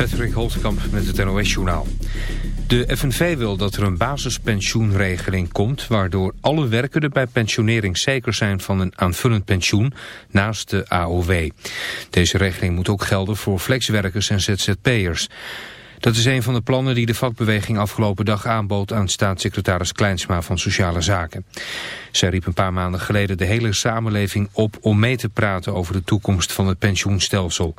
Patrick Holtkamp met het NOS-journaal. De FNV wil dat er een basispensioenregeling komt... waardoor alle werkenden bij pensionering zeker zijn van een aanvullend pensioen... naast de AOW. Deze regeling moet ook gelden voor flexwerkers en ZZP'ers. Dat is een van de plannen die de vakbeweging afgelopen dag aanbood aan staatssecretaris Kleinsma van Sociale Zaken. Zij riep een paar maanden geleden de hele samenleving op om mee te praten over de toekomst van het pensioenstelsel.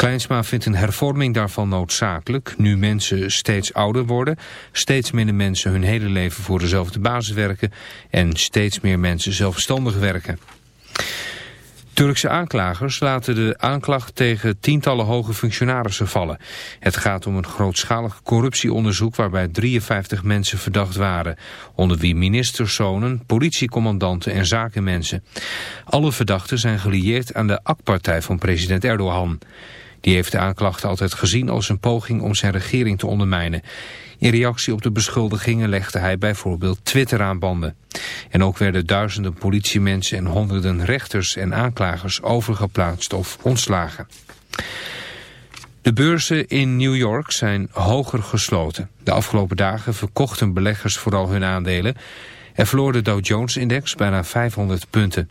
Kleinsma vindt een hervorming daarvan noodzakelijk, nu mensen steeds ouder worden, steeds minder mensen hun hele leven voor dezelfde basis werken en steeds meer mensen zelfstandig werken. Turkse aanklagers laten de aanklacht tegen tientallen hoge functionarissen vallen. Het gaat om een grootschalig corruptieonderzoek waarbij 53 mensen verdacht waren. Onder wie ministerszonen, politiecommandanten en zakenmensen. Alle verdachten zijn gelieerd aan de AK-partij van president Erdogan. Die heeft de aanklacht altijd gezien als een poging om zijn regering te ondermijnen. In reactie op de beschuldigingen legde hij bijvoorbeeld Twitter aan banden. En ook werden duizenden politiemensen en honderden rechters en aanklagers overgeplaatst of ontslagen. De beurzen in New York zijn hoger gesloten. De afgelopen dagen verkochten beleggers vooral hun aandelen... en verloor de Dow Jones-index bijna 500 punten.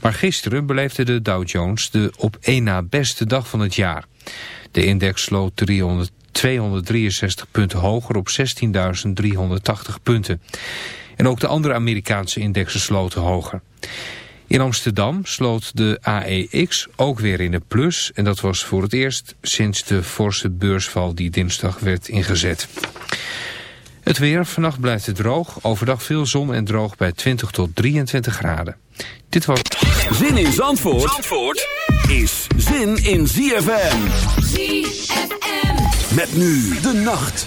Maar gisteren beleefde de Dow Jones de op één na beste dag van het jaar. De index sloot 300 263 punten hoger op 16.380 punten. En ook de andere Amerikaanse indexen sloten hoger. In Amsterdam sloot de AEX ook weer in de plus. En dat was voor het eerst sinds de forse beursval die dinsdag werd ingezet. Het weer, vannacht blijft het droog. Overdag veel zon en droog bij 20 tot 23 graden. Dit was... Zin in Zandvoort, Zandvoort is zin in ZFM. ZFM. Met nu de nacht.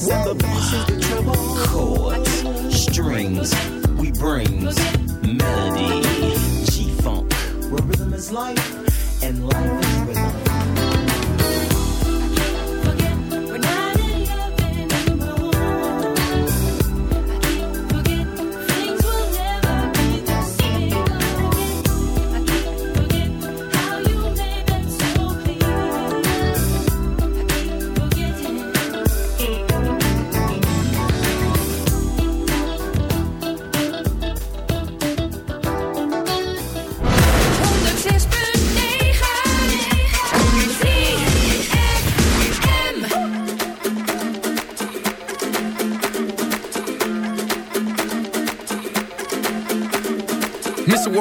strings and the bass is the treble. Chords, strings, we bring melody. G funk, where rhythm is life and life is rhythm.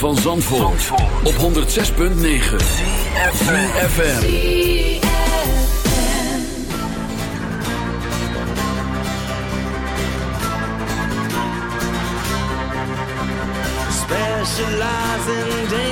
Van Zandvoort, op 106.9 FM. Specialize in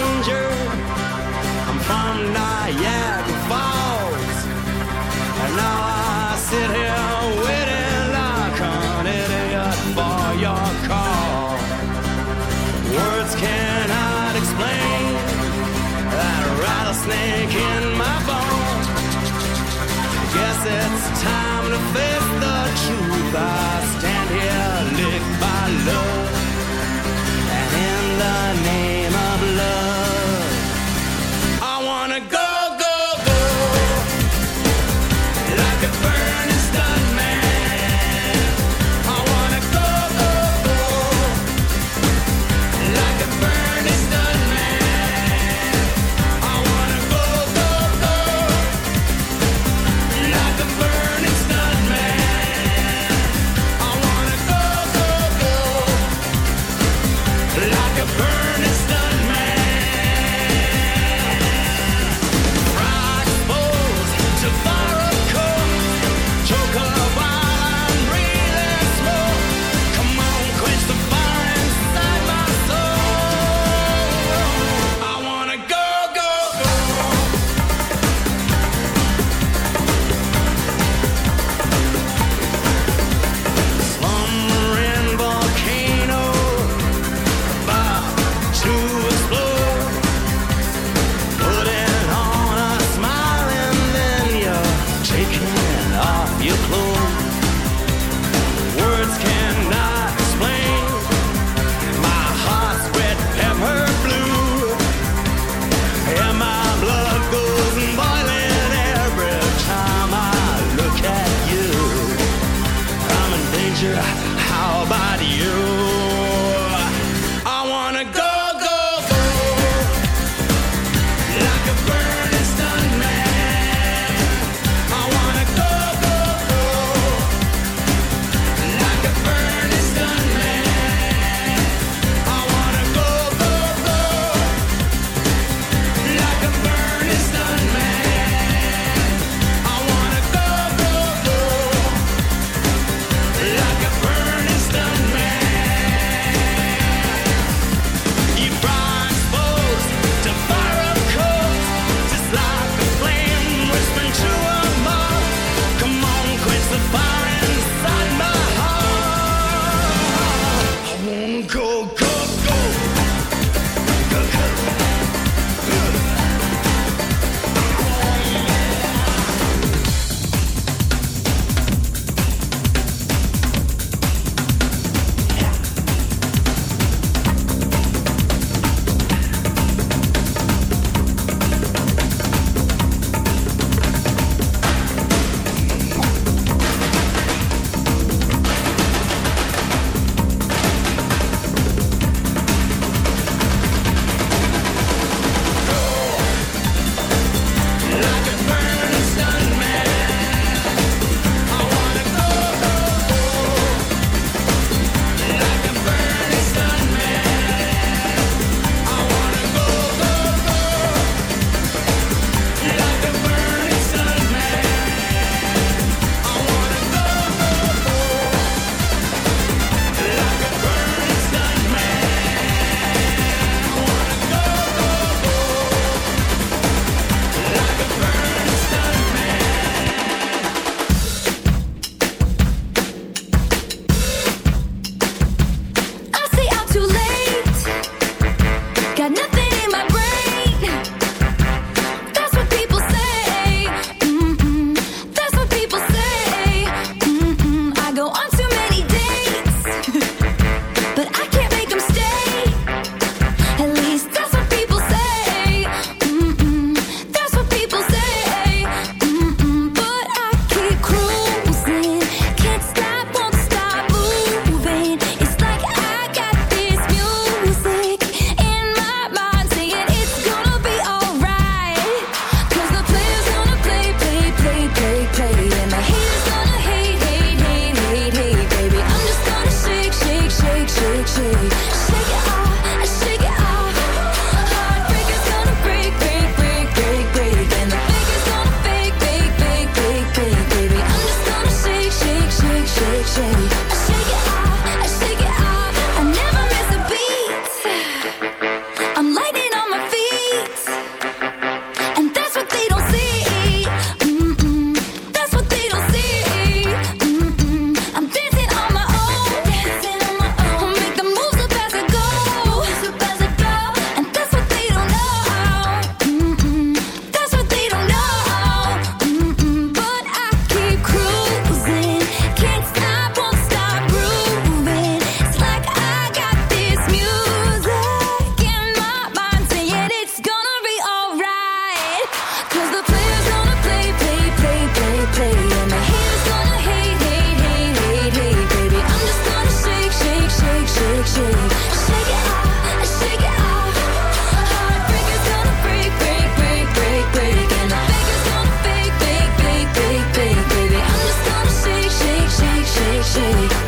shake.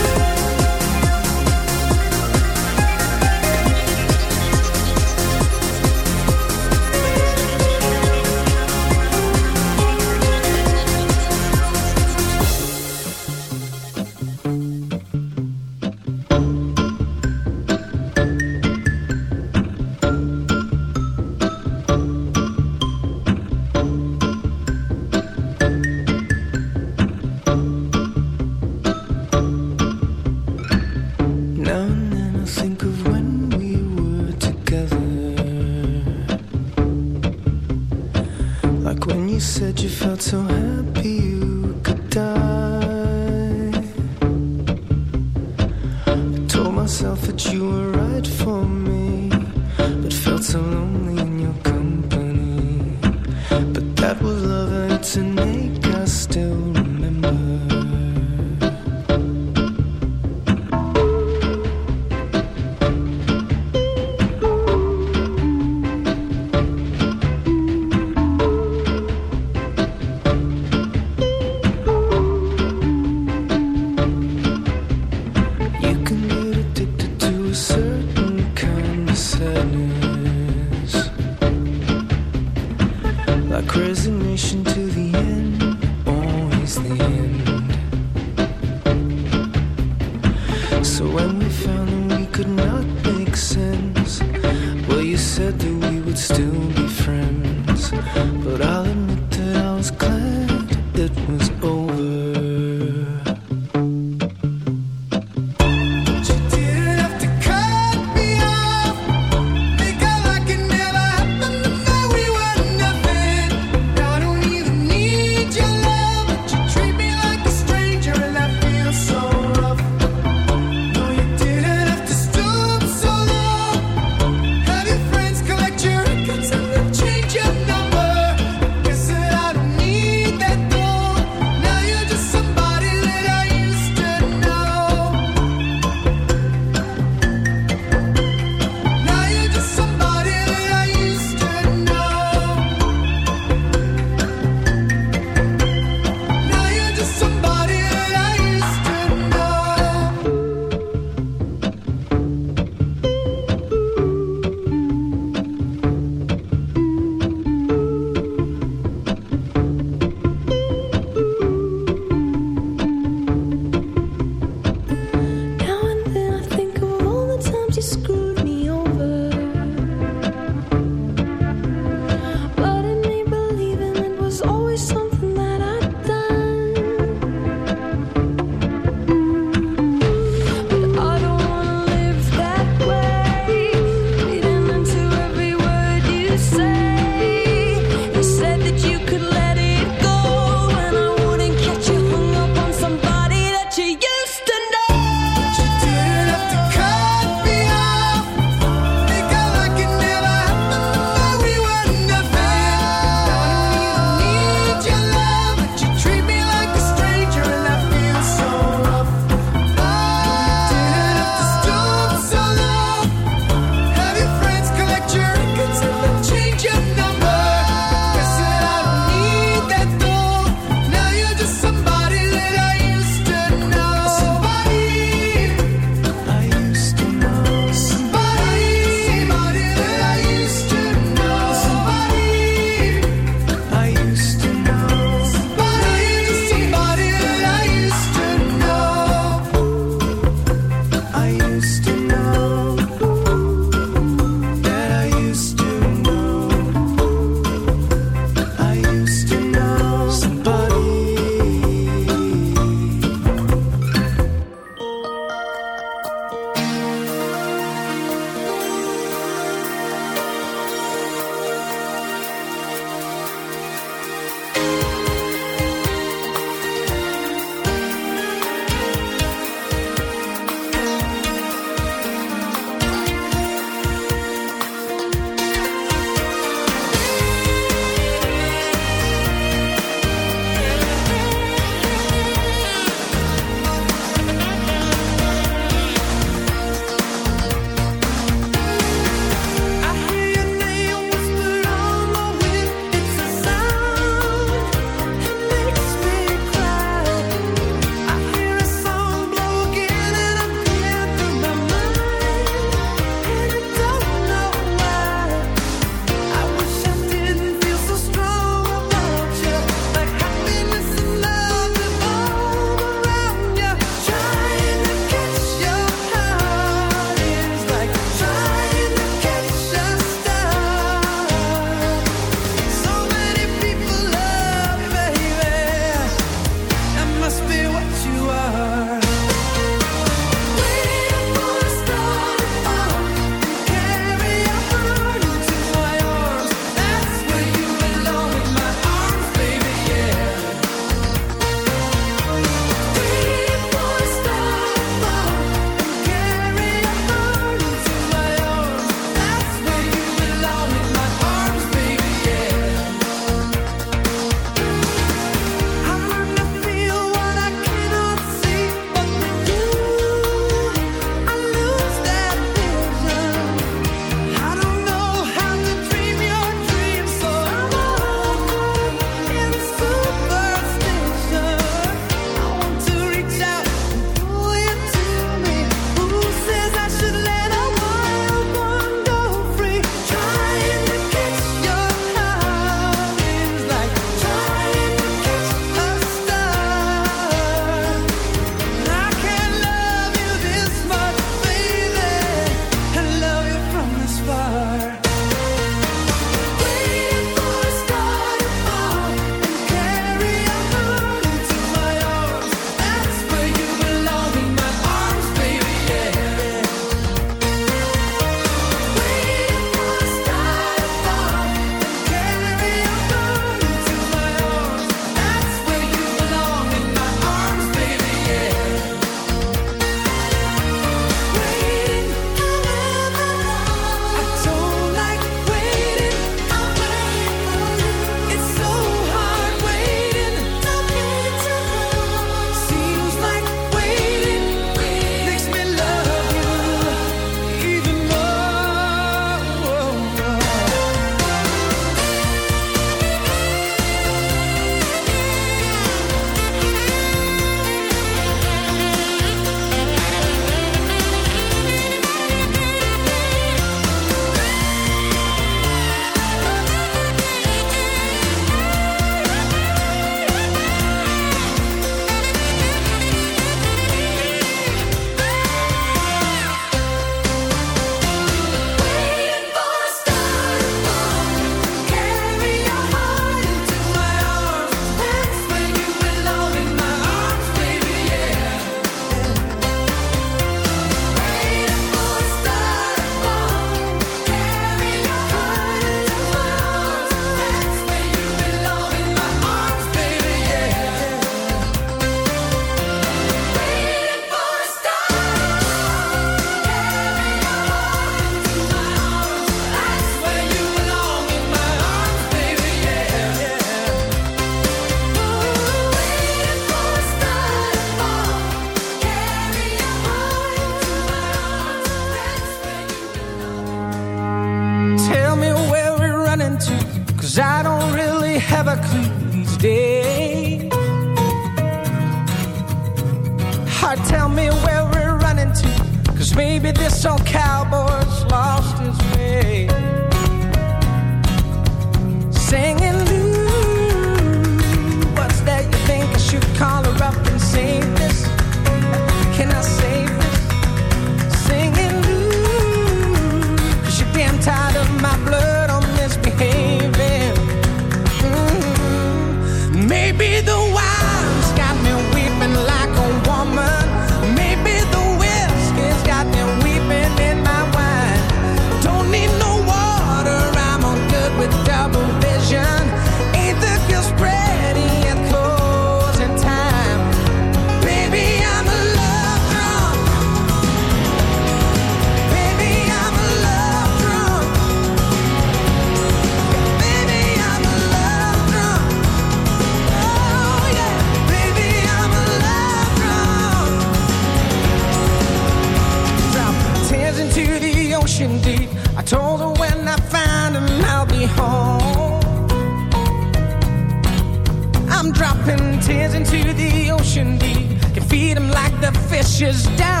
Just down